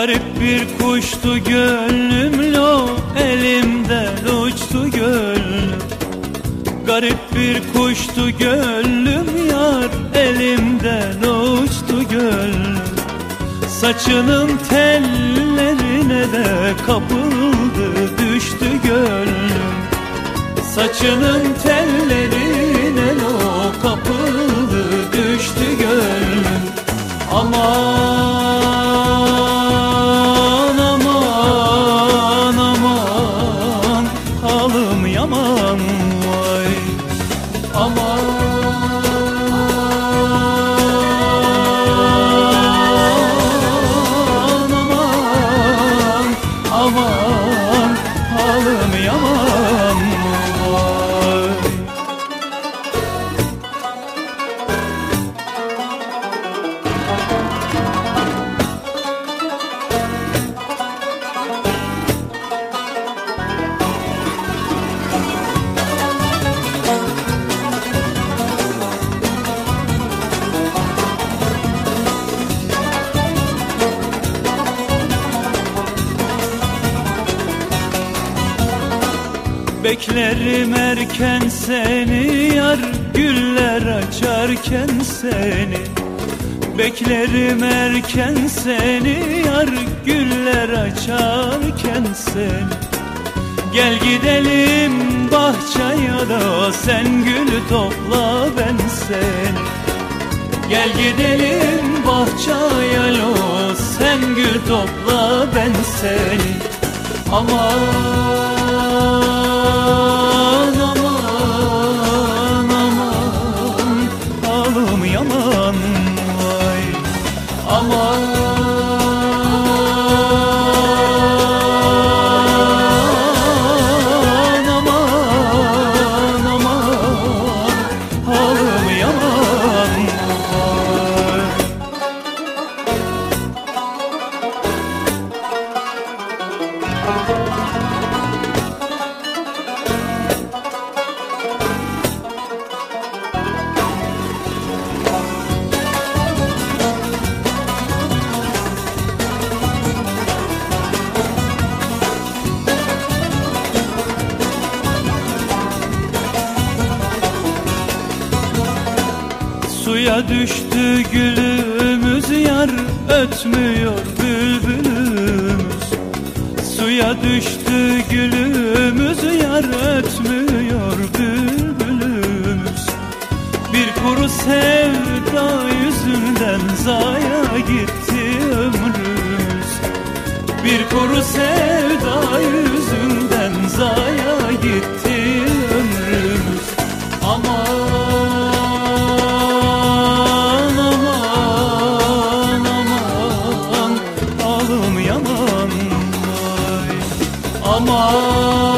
Garip bir kuştu gönlüm lo elimden uçtu gönlüm. Garip bir kuştu gönlüm yar elimden uçtu gönlüm. Saçının tellerine de kapıldı düştü gönlüm. Saçının tellerine o kapıldı düştü gönlüm. Aman Beklerim erken seni yar güller açarken seni. Beklerim erken seni yar güller açarken seni. Gel gidelim bahçeye da sen gül topla ben seni. Gel gidelim bahçeye lo sen gül topla ben seni. Aman aman aman Halım yaman vay. Aman aman aman. Halım yaman vay Suya düştü gülümüz yar ötmüyor bülbülümüz. Suya düştü gülümüz yar ötmüyor bülbülümüz. Bir kuru sevda yüzünden zaya gitti ömrümüz. Bir kuru sevda aman